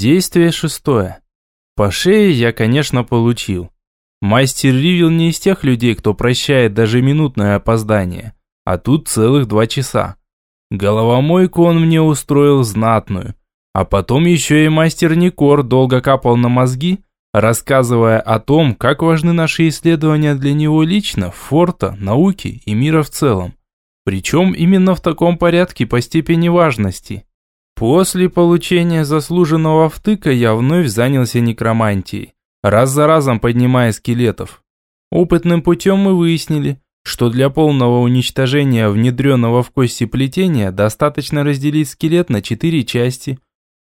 Действие шестое. По шее я, конечно, получил. Мастер Ривил не из тех людей, кто прощает даже минутное опоздание, а тут целых два часа. Головомойку он мне устроил знатную, а потом еще и мастер Никор долго капал на мозги, рассказывая о том, как важны наши исследования для него лично, форта, науки и мира в целом. Причем именно в таком порядке по степени важности. После получения заслуженного втыка я вновь занялся некромантией, раз за разом поднимая скелетов. Опытным путем мы выяснили, что для полного уничтожения внедренного в кости плетения достаточно разделить скелет на четыре части,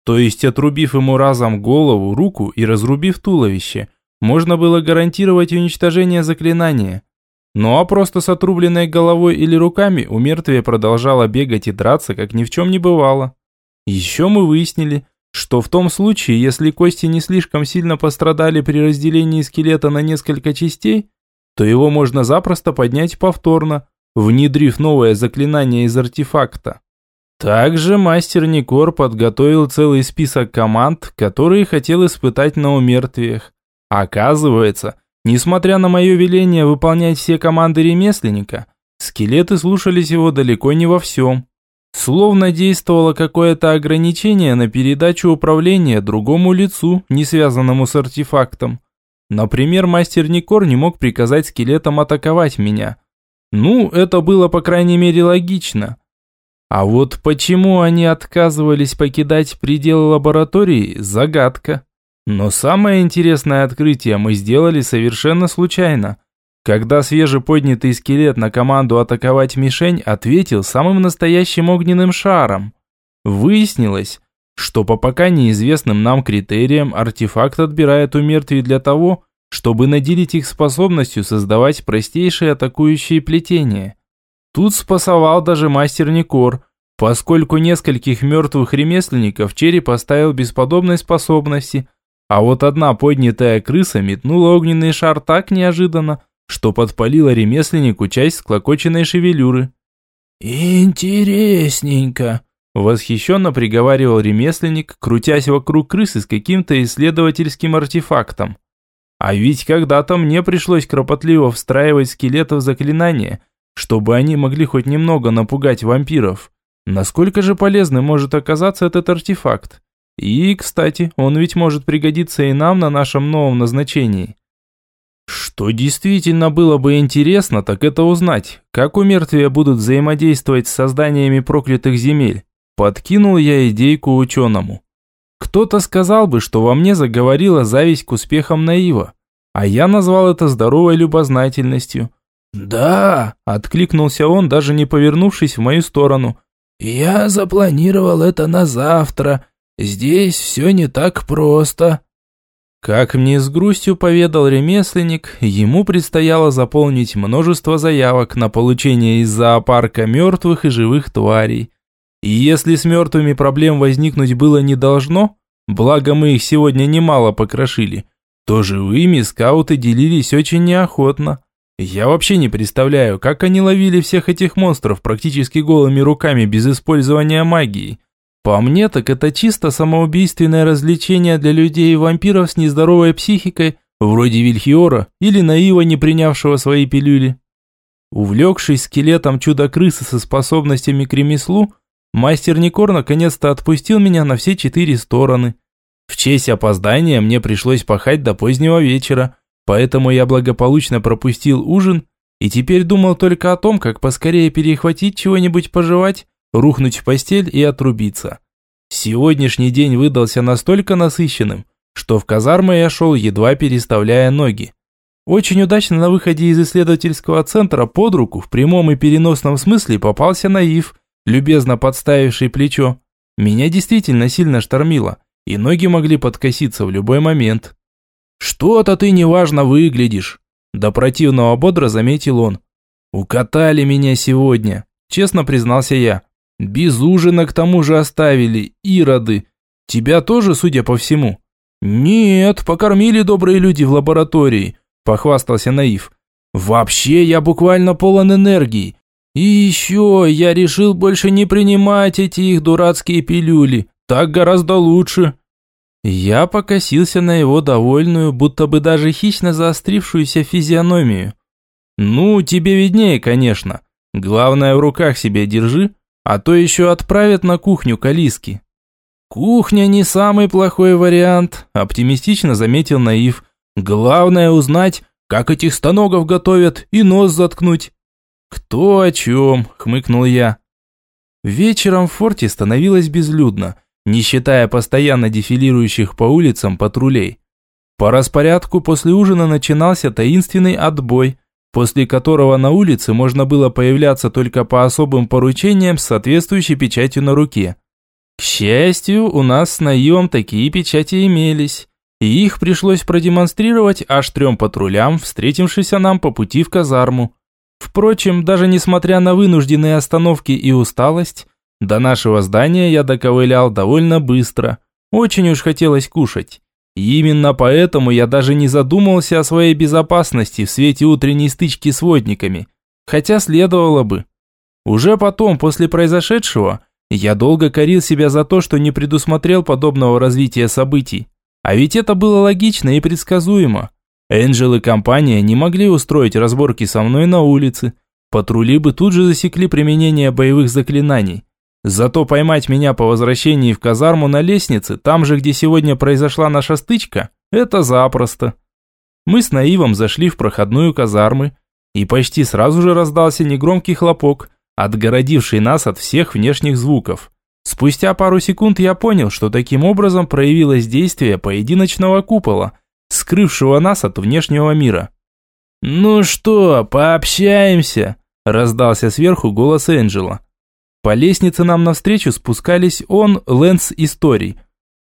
то есть отрубив ему разом голову, руку и разрубив туловище, можно было гарантировать уничтожение заклинания. Ну а просто с отрубленной головой или руками у мертвия продолжало бегать и драться, как ни в чем не бывало. Еще мы выяснили, что в том случае, если кости не слишком сильно пострадали при разделении скелета на несколько частей, то его можно запросто поднять повторно, внедрив новое заклинание из артефакта. Также мастер Никор подготовил целый список команд, которые хотел испытать на умертвиях. Оказывается, несмотря на мое веление выполнять все команды ремесленника, скелеты слушались его далеко не во всем. Словно действовало какое-то ограничение на передачу управления другому лицу, не связанному с артефактом. Например, мастер Никор не мог приказать скелетам атаковать меня. Ну, это было по крайней мере логично. А вот почему они отказывались покидать пределы лаборатории – загадка. Но самое интересное открытие мы сделали совершенно случайно – когда свежеподнятый скелет на команду атаковать мишень ответил самым настоящим огненным шаром. Выяснилось, что по пока неизвестным нам критериям артефакт отбирает у мертвей для того, чтобы наделить их способностью создавать простейшие атакующие плетения. Тут спасовал даже мастер Никор, поскольку нескольких мертвых ремесленников череп оставил без подобной способности, а вот одна поднятая крыса метнула огненный шар так неожиданно, что подпалило ремесленнику часть склокоченной шевелюры. «Интересненько», – восхищенно приговаривал ремесленник, крутясь вокруг крысы с каким-то исследовательским артефактом. А ведь когда-то мне пришлось кропотливо встраивать скелетов заклинания, чтобы они могли хоть немного напугать вампиров. Насколько же полезным может оказаться этот артефакт? И, кстати, он ведь может пригодиться и нам на нашем новом назначении. Что действительно было бы интересно, так это узнать, как у мертвия будут взаимодействовать с созданиями проклятых земель. Подкинул я идейку ученому. Кто-то сказал бы, что во мне заговорила зависть к успехам Наива, а я назвал это здоровой любознательностью. «Да», – откликнулся он, даже не повернувшись в мою сторону. «Я запланировал это на завтра. Здесь все не так просто». Как мне с грустью поведал ремесленник, ему предстояло заполнить множество заявок на получение из зоопарка мертвых и живых тварей. И если с мертвыми проблем возникнуть было не должно, благо мы их сегодня немало покрошили, то живыми скауты делились очень неохотно. Я вообще не представляю, как они ловили всех этих монстров практически голыми руками без использования магии. По мне, так это чисто самоубийственное развлечение для людей и вампиров с нездоровой психикой, вроде Вильхиора или Наива, не принявшего свои пилюли. Увлекшись скелетом чудо-крысы со способностями к ремеслу, мастер Никор наконец-то отпустил меня на все четыре стороны. В честь опоздания мне пришлось пахать до позднего вечера, поэтому я благополучно пропустил ужин и теперь думал только о том, как поскорее перехватить чего-нибудь пожевать рухнуть в постель и отрубиться. Сегодняшний день выдался настолько насыщенным, что в казармы я шел, едва переставляя ноги. Очень удачно на выходе из исследовательского центра под руку в прямом и переносном смысле попался наив, любезно подставивший плечо. Меня действительно сильно штормило, и ноги могли подкоситься в любой момент. «Что-то ты неважно выглядишь», – до противного бодро заметил он. «Укатали меня сегодня», – честно признался я. Без ужина к тому же оставили, ироды. Тебя тоже, судя по всему? Нет, покормили добрые люди в лаборатории, похвастался Наив. Вообще, я буквально полон энергии. И еще я решил больше не принимать эти их дурацкие пилюли. Так гораздо лучше. Я покосился на его довольную, будто бы даже хищно заострившуюся физиономию. «Ну, тебе виднее, конечно. Главное, в руках себя держи, а то еще отправят на кухню Калиски». «Кухня не самый плохой вариант», – оптимистично заметил Наив. «Главное узнать, как этих станогов готовят и нос заткнуть». «Кто о чем?» – хмыкнул я. Вечером в форте становилось безлюдно, не считая постоянно дефилирующих по улицам патрулей. По распорядку после ужина начинался таинственный отбой, после которого на улице можно было появляться только по особым поручениям с соответствующей печатью на руке. К счастью, у нас с Наивом такие печати имелись, и их пришлось продемонстрировать аж трем патрулям, встретившимся нам по пути в казарму. Впрочем, даже несмотря на вынужденные остановки и усталость, до нашего здания я доковылял довольно быстро. Очень уж хотелось кушать. И именно поэтому я даже не задумывался о своей безопасности в свете утренней стычки с водниками. Хотя следовало бы. Уже потом, после произошедшего, я долго корил себя за то, что не предусмотрел подобного развития событий. А ведь это было логично и предсказуемо. Энджел и компания не могли устроить разборки со мной на улице. Патрули бы тут же засекли применение боевых заклинаний. Зато поймать меня по возвращении в казарму на лестнице, там же, где сегодня произошла наша стычка, это запросто. Мы с Наивом зашли в проходную казармы, и почти сразу же раздался негромкий хлопок, отгородивший нас от всех внешних звуков. Спустя пару секунд я понял, что таким образом проявилось действие поединочного купола – скрывшего нас от внешнего мира. «Ну что, пообщаемся?» – раздался сверху голос Энджела. По лестнице нам навстречу спускались он, Лэнс и Стори.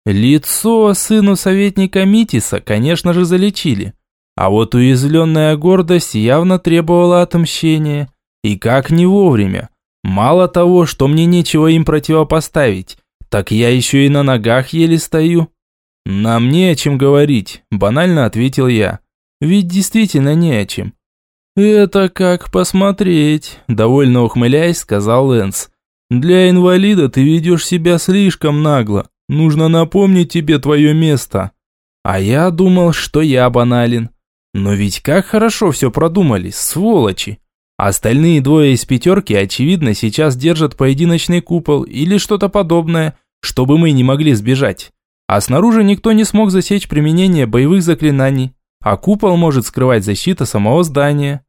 Лицо сыну советника Митиса, конечно же, залечили. А вот уязвленная гордость явно требовала отмщения. И как не вовремя. Мало того, что мне нечего им противопоставить, так я еще и на ногах еле стою. «Нам не о чем говорить», – банально ответил я. «Ведь действительно не о чем». «Это как посмотреть», – довольно ухмыляясь, сказал Лэнс. «Для инвалида ты ведешь себя слишком нагло. Нужно напомнить тебе твое место». А я думал, что я банален. Но ведь как хорошо все продумали, сволочи. Остальные двое из пятерки, очевидно, сейчас держат поединочный купол или что-то подобное, чтобы мы не могли сбежать. А снаружи никто не смог засечь применение боевых заклинаний, а купол может скрывать защита самого здания.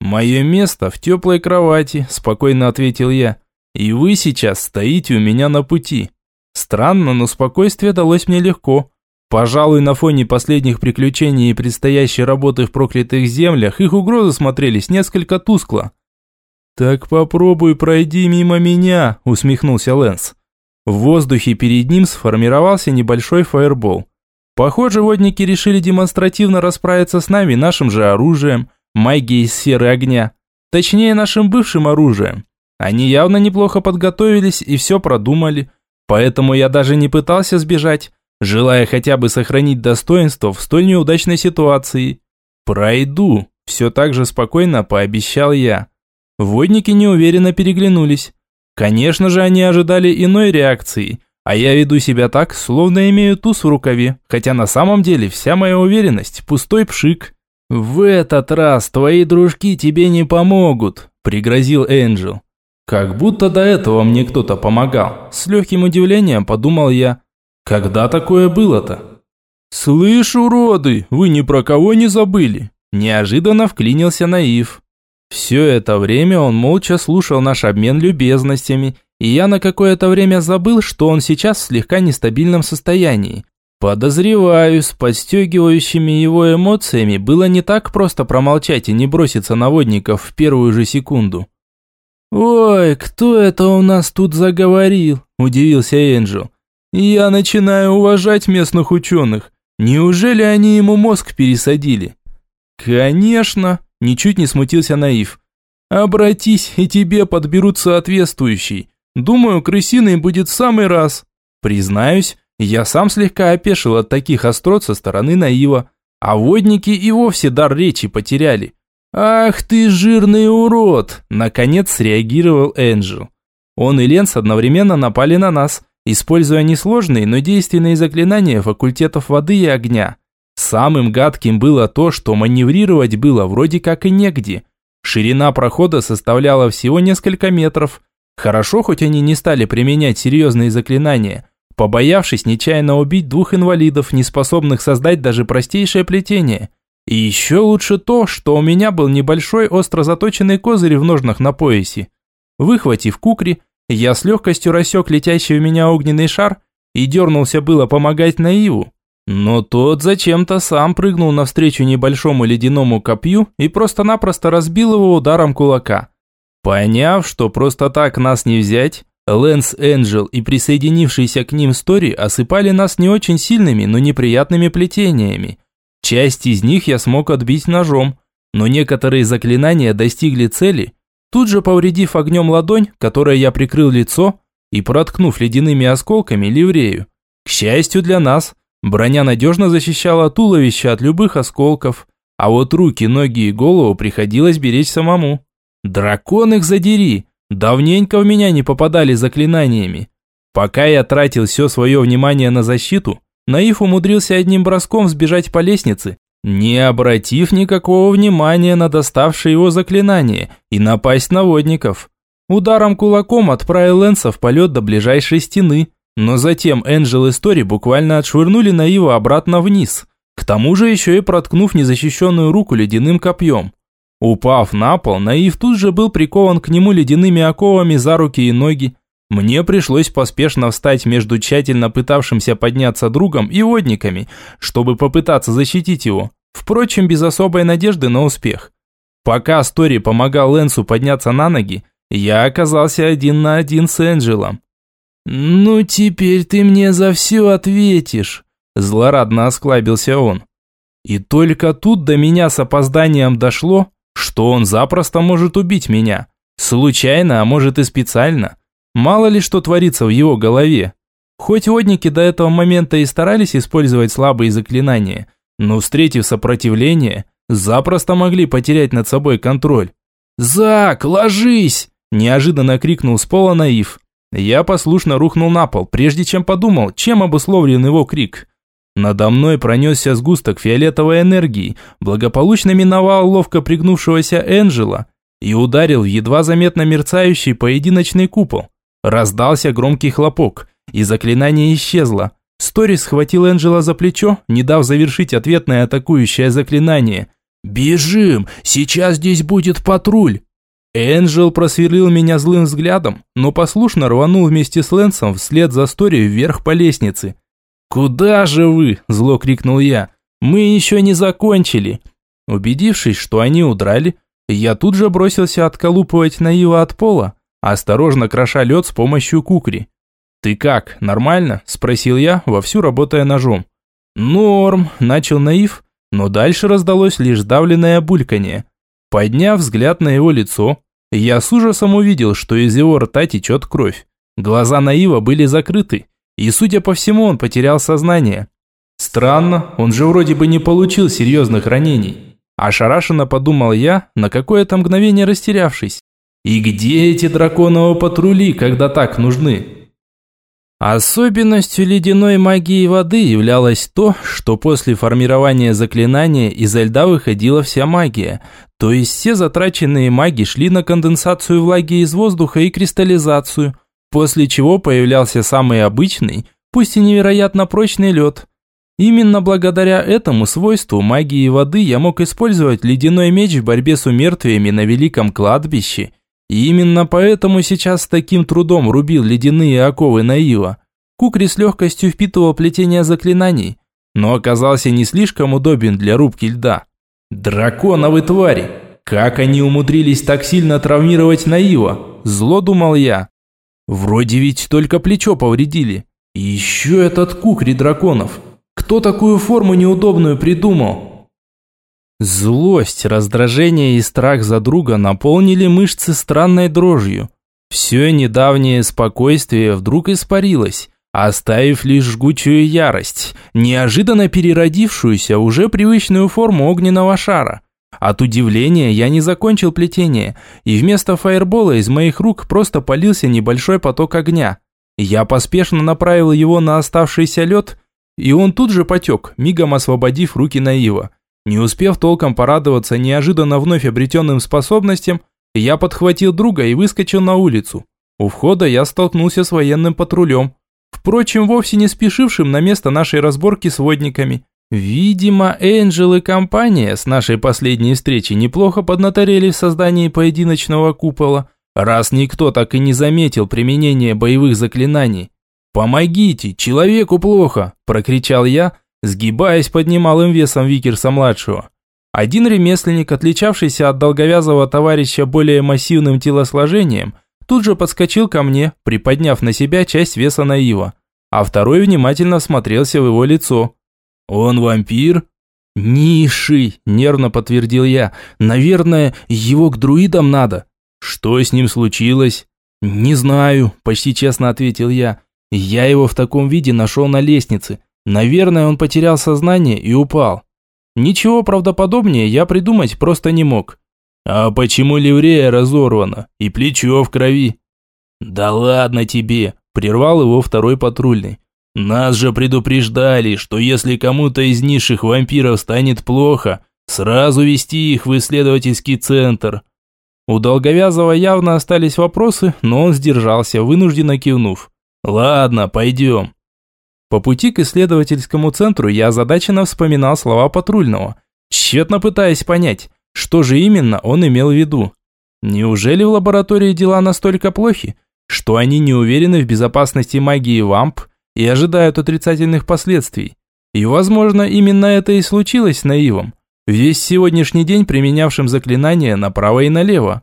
«Мое место в теплой кровати», – спокойно ответил я. «И вы сейчас стоите у меня на пути». Странно, но спокойствие далось мне легко. Пожалуй, на фоне последних приключений и предстоящей работы в проклятых землях их угрозы смотрелись несколько тускло. «Так попробуй пройди мимо меня», – усмехнулся Лэнс. В воздухе перед ним сформировался небольшой фаербол. Похоже, водники решили демонстративно расправиться с нами нашим же оружием, магией сферы огня. Точнее, нашим бывшим оружием. Они явно неплохо подготовились и все продумали, поэтому я даже не пытался сбежать, желая хотя бы сохранить достоинство в столь неудачной ситуации. «Пройду», – все так же спокойно пообещал я. Водники неуверенно переглянулись. Конечно же, они ожидали иной реакции, а я веду себя так, словно имею туз в рукаве, хотя на самом деле вся моя уверенность – пустой пшик. «В этот раз твои дружки тебе не помогут», – пригрозил Энджел. Как будто до этого мне кто-то помогал. С легким удивлением подумал я. Когда такое было-то? «Слышь, уроды, вы ни про кого не забыли?» Неожиданно вклинился наив. Все это время он молча слушал наш обмен любезностями, и я на какое-то время забыл, что он сейчас в слегка нестабильном состоянии. Подозреваю, с подстегивающими его эмоциями было не так просто промолчать и не броситься на водников в первую же секунду. «Ой, кто это у нас тут заговорил?» – удивился Энджел. «Я начинаю уважать местных ученых. Неужели они ему мозг пересадили?» «Конечно!» Ничуть не смутился Наив. «Обратись, и тебе подберут соответствующий. Думаю, крысиный будет в самый раз». Признаюсь, я сам слегка опешил от таких острот со стороны Наива. А водники и вовсе дар речи потеряли. «Ах ты жирный урод!» – наконец среагировал Энджел. Он и Ленс одновременно напали на нас, используя несложные, но действенные заклинания факультетов воды и огня. Самым гадким было то, что маневрировать было вроде как и негде. Ширина прохода составляла всего несколько метров. Хорошо, хоть они не стали применять серьезные заклинания, побоявшись нечаянно убить двух инвалидов, не способных создать даже простейшее плетение. И еще лучше то, что у меня был небольшой остро заточенный козырь в ножнах на поясе. Выхватив кукри, я с легкостью рассек летящий в меня огненный шар и дернулся было помогать Наиву. Но тот зачем-то сам прыгнул навстречу небольшому ледяному копью и просто-напросто разбил его ударом кулака. Поняв, что просто так нас не взять, Лэнс Энджел и присоединившийся к ним Стори осыпали нас не очень сильными, но неприятными плетениями. Часть из них я смог отбить ножом, но некоторые заклинания достигли цели, тут же повредив огнем ладонь, которой я прикрыл лицо, и проткнув ледяными осколками ливрею. К счастью для нас, броня надежно защищала туловище от любых осколков, а вот руки, ноги и голову приходилось беречь самому. Дракон их задери! Давненько в меня не попадали заклинаниями. Пока я тратил все свое внимание на защиту, Наив умудрился одним броском сбежать по лестнице, не обратив никакого внимания на доставшее его заклинание и напасть на водников. Ударом кулаком отправил Лэнса в полет до ближайшей стены, но затем Энджел и Стори буквально отшвырнули Наива обратно вниз, к тому же еще и проткнув незащищенную руку ледяным копьем. Упав на пол, Наив тут же был прикован к нему ледяными оковами за руки и ноги, мне пришлось поспешно встать между тщательно пытавшимся подняться другом и водниками, чтобы попытаться защитить его. Впрочем, без особой надежды на успех. Пока Стори помогал Лэнсу подняться на ноги, я оказался один на один с Энджелом. «Ну, теперь ты мне за все ответишь», – злорадно осклабился он. И только тут до меня с опозданием дошло, что он запросто может убить меня. Случайно, а может и специально. Мало ли что творится в его голове. Хоть водники до этого момента и старались использовать слабые заклинания, но встретив сопротивление, запросто могли потерять над собой контроль. «Зак, ложись!» – неожиданно крикнул с пола наив. Я послушно рухнул на пол, прежде чем подумал, чем обусловлен его крик. Надо мной пронесся сгусток фиолетовой энергии, благополучно миновал ловко пригнувшегося Энджела и ударил в едва заметно мерцающий поединочный купол. Раздался громкий хлопок, и заклинание исчезло. Сторис схватил Энджела за плечо, не дав завершить ответное атакующее заклинание. «Бежим! Сейчас здесь будет патруль!» Энджел просверлил меня злым взглядом, но послушно рванул вместе с Лэнсом вслед за Стори вверх по лестнице. «Куда же вы?» – зло крикнул я. «Мы еще не закончили!» Убедившись, что они удрали, я тут же бросился отколупывать Наива от пола, осторожно кроша лед с помощью кукри. «Ты как, нормально?» – спросил я, вовсю работая ножом. «Норм», – начал наив, но дальше раздалось лишь сдавленное бульканье. Подняв взгляд на его лицо, я с ужасом увидел, что из его рта течет кровь. Глаза наива были закрыты, и, судя по всему, он потерял сознание. Странно, он же вроде бы не получил серьезных ранений. Ошарашенно подумал я, на какое-то мгновение растерявшись. И где эти драконовые патрули, когда так нужны? Особенностью ледяной магии воды являлось то, что после формирования заклинания изо льда выходила вся магия, то есть все затраченные маги шли на конденсацию влаги из воздуха и кристаллизацию, после чего появлялся самый обычный, пусть и невероятно прочный лед. Именно благодаря этому свойству магии воды я мог использовать ледяной меч в борьбе с умертвиями на великом кладбище – и именно поэтому сейчас с таким трудом рубил ледяные оковы Наива. Кукри с легкостью впитывал плетение заклинаний, но оказался не слишком удобен для рубки льда. «Драконовы твари! Как они умудрились так сильно травмировать Наива?» Зло думал я. Вроде ведь только плечо повредили. И еще этот кукри драконов. Кто такую форму неудобную придумал? Злость, раздражение и страх за друга наполнили мышцы странной дрожью. Все недавнее спокойствие вдруг испарилось, оставив лишь жгучую ярость, неожиданно переродившуюся уже привычную форму огненного шара. От удивления я не закончил плетение, и вместо фаербола из моих рук просто полился небольшой поток огня. Я поспешно направил его на оставшийся лед, и он тут же потек, мигом освободив руки Наива. Не успев толком порадоваться неожиданно вновь обретенным способностям, я подхватил друга и выскочил на улицу. У входа я столкнулся с военным патрулем, впрочем, вовсе не спешившим на место нашей разборки с водниками. Видимо, Энджел и компания с нашей последней встречи неплохо поднаторели в создании поединочного купола, раз никто так и не заметил применения боевых заклинаний. «Помогите, человеку плохо!» – прокричал я, сгибаясь под немалым весом Викерса-младшего. Один ремесленник, отличавшийся от долговязого товарища более массивным телосложением, тут же подскочил ко мне, приподняв на себя часть веса наива, а второй внимательно смотрелся в его лицо. «Он вампир?» «Низший», – нервно подтвердил я. «Наверное, его к друидам надо». «Что с ним случилось?» «Не знаю», – почти честно ответил я. «Я его в таком виде нашел на лестнице. Наверное, он потерял сознание и упал». Ничего правдоподобнее я придумать просто не мог. «А почему ливрея разорвана и плечо в крови?» «Да ладно тебе», – прервал его второй патрульный. «Нас же предупреждали, что если кому-то из низших вампиров станет плохо, сразу вести их в исследовательский центр». У Долговязого явно остались вопросы, но он сдержался, вынужденно кивнув. «Ладно, пойдем». По пути к исследовательскому центру я озадаченно вспоминал слова патрульного, тщетно пытаясь понять, что же именно он имел в виду. Неужели в лаборатории дела настолько плохи, что они не уверены в безопасности магии вамп и ожидают отрицательных последствий? И, возможно, именно это и случилось с Наивом весь сегодняшний день применявшим заклинания направо и налево.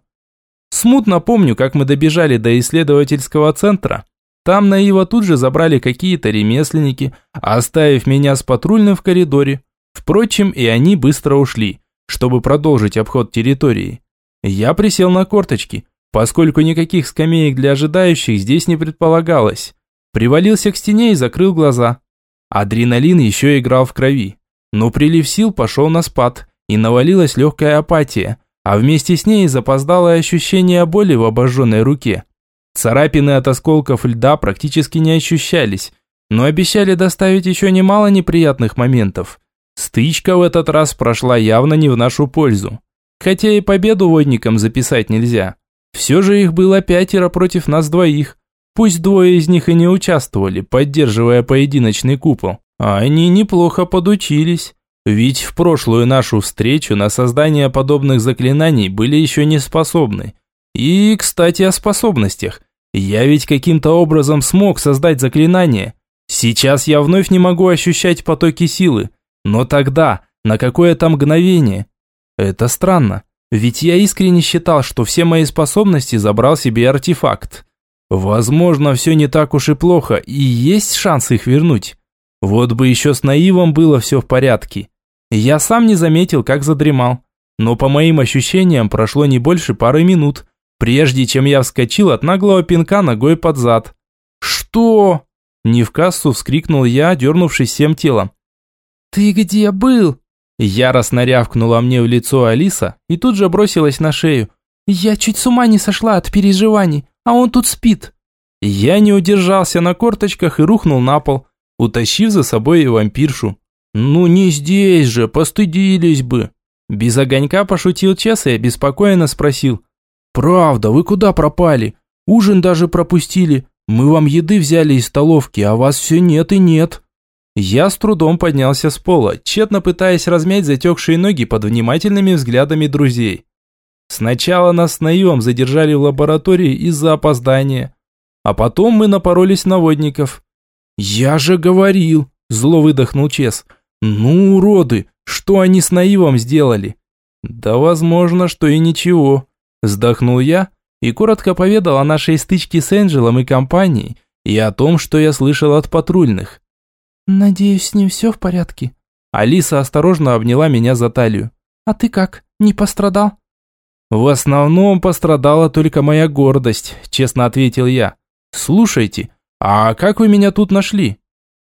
Смутно помню, как мы добежали до исследовательского центра. Там Наива тут же забрали какие-то ремесленники, оставив меня с патрульным в коридоре. Впрочем, и они быстро ушли, чтобы продолжить обход территории. Я присел на корточки, поскольку никаких скамеек для ожидающих здесь не предполагалось. Привалился к стене и закрыл глаза. Адреналин еще играл в крови. Но прилив сил пошел на спад, и навалилась легкая апатия, а вместе с ней запоздалое ощущение боли в обожженной руке. Царапины от осколков льда практически не ощущались, но обещали доставить еще немало неприятных моментов. Стычка в этот раз прошла явно не в нашу пользу. Хотя и победу водникам записать нельзя. Все же их было пятеро против нас двоих. Пусть двое из них и не участвовали, поддерживая поединочный купол. А они неплохо подучились. Ведь в прошлую нашу встречу на создание подобных заклинаний были еще не способны. И, кстати, о способностях. Я ведь каким-то образом смог создать заклинание. Сейчас я вновь не могу ощущать потоки силы. Но тогда, на какое-то мгновение. Это странно. Ведь я искренне считал, что все мои способности забрал себе артефакт. Возможно, все не так уж и плохо, и есть шанс их вернуть. Вот бы еще с наивом было все в порядке. Я сам не заметил, как задремал. Но по моим ощущениям прошло не больше пары минут, прежде чем я вскочил от наглого пинка ногой под зад. «Что?» Не в кассу вскрикнул я, дернувшись всем телом. «Ты где был?» Яростно рявкнула мне в лицо Алиса и тут же бросилась на шею. «Я чуть с ума не сошла от переживаний, а он тут спит». Я не удержался на корточках и рухнул на пол, утащив за собой и вампиршу. «Ну не здесь же, постыдились бы!» Без огонька пошутил Чес и обеспокоенно спросил. «Правда, вы куда пропали? Ужин даже пропустили. Мы вам еды взяли из столовки, а вас все нет и нет». Я с трудом поднялся с пола, тщетно пытаясь размять затекшие ноги под внимательными взглядами друзей. Сначала нас с Наивом задержали в лаборатории из-за опоздания, а потом мы напоролись на водников. «Я же говорил!» – зло выдохнул Чес. «Ну, уроды, что они с Наивом сделали?» «Да возможно, что и ничего», – вздохнул я и коротко поведал о нашей стычке с Энджелом и компанией и о том, что я слышал от патрульных. «Надеюсь, с ним все в порядке?» Алиса осторожно обняла меня за талию. «А ты как, не пострадал?» «В основном пострадала только моя гордость», – честно ответил я. «Слушайте, «А как вы меня тут нашли?»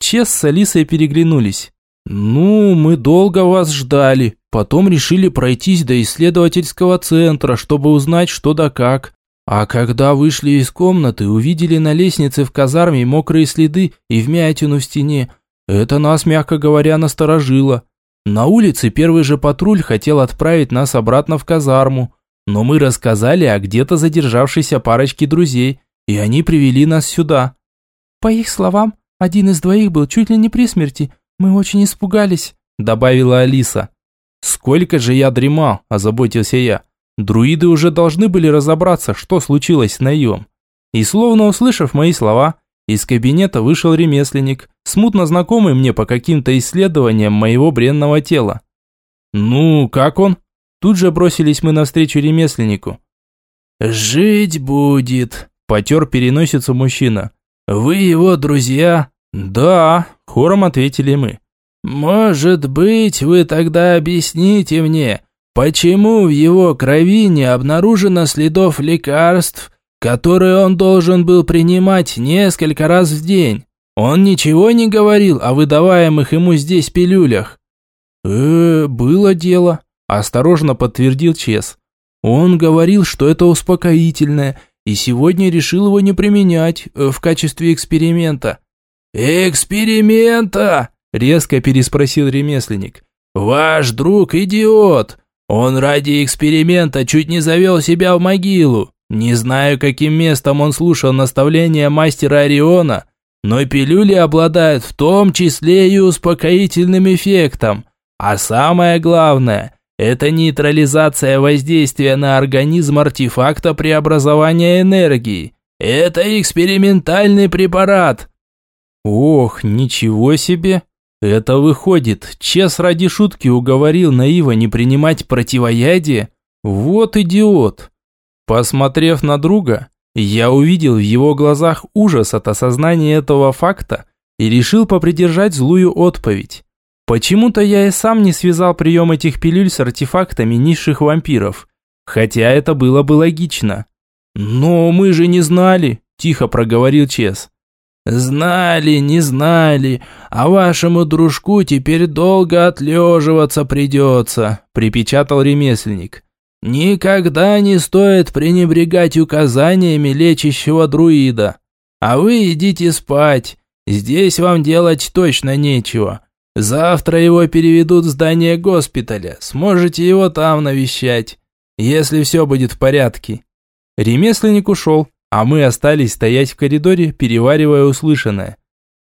Чес с Алисой переглянулись. «Ну, мы долго вас ждали. Потом решили пройтись до исследовательского центра, чтобы узнать, что да как. А когда вышли из комнаты, увидели на лестнице в казарме мокрые следы и вмятину в стене. Это нас, мягко говоря, насторожило. На улице первый же патруль хотел отправить нас обратно в казарму, но мы рассказали о где-то задержавшейся парочке друзей, и они привели нас сюда. По их словам, один из двоих был чуть ли не при смерти. Мы очень испугались, добавила Алиса. Сколько же я дремал, озаботился я. Друиды уже должны были разобраться, что случилось с Наем. И словно услышав мои слова, из кабинета вышел ремесленник, смутно знакомый мне по каким-то исследованиям моего бренного тела. «Ну, как он?» Тут же бросились мы навстречу ремесленнику. «Жить будет», – потер переносицу мужчина. «Вы его друзья?» «Да», – хором ответили мы. «Может быть, вы тогда объясните мне, почему в его крови не обнаружено следов лекарств, которые он должен был принимать несколько раз в день. Он ничего не говорил о выдаваемых ему здесь пилюлях. «Э, было дело», – осторожно подтвердил Чес. «Он говорил, что это успокоительное, и сегодня решил его не применять э, в качестве эксперимента». «Эксперимента?» – резко переспросил ремесленник. «Ваш друг идиот. Он ради эксперимента чуть не завел себя в могилу. Не знаю, каким местом он слушал наставления мастера Ориона, но пилюли обладают в том числе и успокоительным эффектом. А самое главное – это нейтрализация воздействия на организм артефакта преобразования энергии. Это экспериментальный препарат. Ох, ничего себе! Это выходит, Чес ради шутки уговорил Наива не принимать противоядие? Вот идиот! Посмотрев на друга, я увидел в его глазах ужас от осознания этого факта и решил попридержать злую отповедь. Почему-то я и сам не связал прием этих пилюль с артефактами низших вампиров, хотя это было бы логично. «Но мы же не знали», – тихо проговорил Чес. «Знали, не знали, а вашему дружку теперь долго отлеживаться придется», – припечатал ремесленник. Никогда не стоит пренебрегать указаниями лечащего друида. А вы идите спать. Здесь вам делать точно нечего. Завтра его переведут в здание госпиталя. Сможете его там навещать, если все будет в порядке. Ремесленник ушел, а мы остались стоять в коридоре, переваривая услышанное.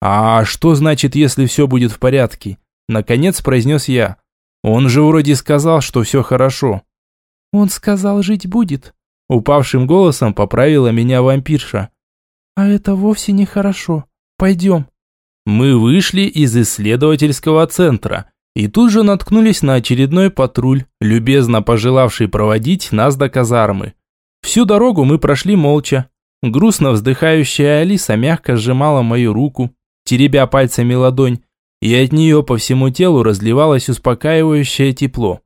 «А что значит, если все будет в порядке?» Наконец произнес я. «Он же вроде сказал, что все хорошо». «Он сказал, жить будет», – упавшим голосом поправила меня вампирша. «А это вовсе нехорошо. Пойдем». Мы вышли из исследовательского центра и тут же наткнулись на очередной патруль, любезно пожелавший проводить нас до казармы. Всю дорогу мы прошли молча. Грустно вздыхающая Алиса мягко сжимала мою руку, теребя пальцами ладонь, и от нее по всему телу разливалось успокаивающее тепло.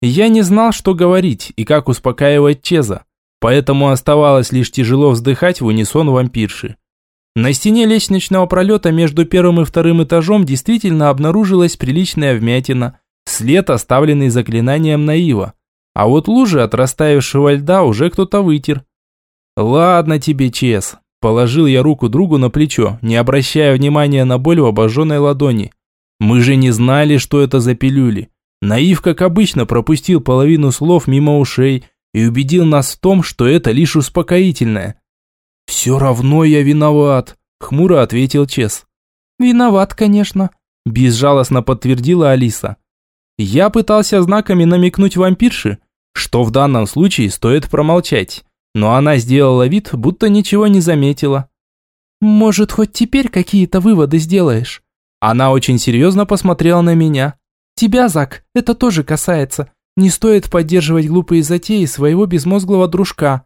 Я не знал, что говорить и как успокаивать Чеза, поэтому оставалось лишь тяжело вздыхать в унисон вампирши. На стене лестничного пролета между первым и вторым этажом действительно обнаружилась приличная вмятина, след, оставленный заклинанием Наива. А вот лужи от растаявшего льда уже кто-то вытер. «Ладно тебе, Чез», – положил я руку другу на плечо, не обращая внимания на боль в обожженной ладони. «Мы же не знали, что это за пилюли. Наив, как обычно, пропустил половину слов мимо ушей и убедил нас в том, что это лишь успокоительное. «Все равно я виноват», – хмуро ответил Чес. «Виноват, конечно», – безжалостно подтвердила Алиса. Я пытался знаками намекнуть вампирше, что в данном случае стоит промолчать, но она сделала вид, будто ничего не заметила. «Может, хоть теперь какие-то выводы сделаешь?» Она очень серьезно посмотрела на меня. Тебя, Зак, это тоже касается. Не стоит поддерживать глупые затеи своего безмозглого дружка».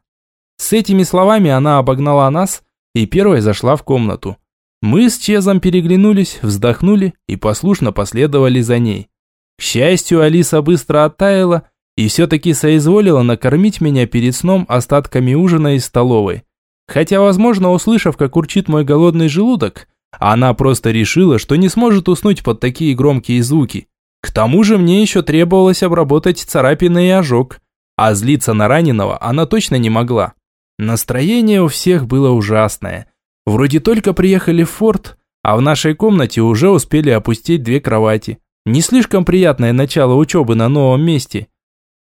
С этими словами она обогнала нас и первой зашла в комнату. Мы с Чезом переглянулись, вздохнули и послушно последовали за ней. К счастью, Алиса быстро оттаяла и все-таки соизволила накормить меня перед сном остатками ужина из столовой. Хотя, возможно, услышав, как урчит мой голодный желудок, она просто решила, что не сможет уснуть под такие громкие звуки. К тому же мне еще требовалось обработать царапины и ожог, а злиться на раненого она точно не могла. Настроение у всех было ужасное. Вроде только приехали в форт, а в нашей комнате уже успели опустить две кровати. Не слишком приятное начало учебы на новом месте.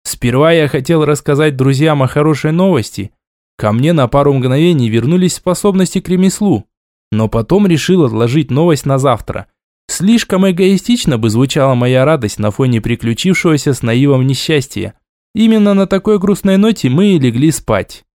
Сперва я хотел рассказать друзьям о хорошей новости. Ко мне на пару мгновений вернулись способности к ремеслу. Но потом решил отложить новость на завтра. Слишком эгоистично бы звучала моя радость на фоне приключившегося с наивом несчастья. Именно на такой грустной ноте мы и легли спать.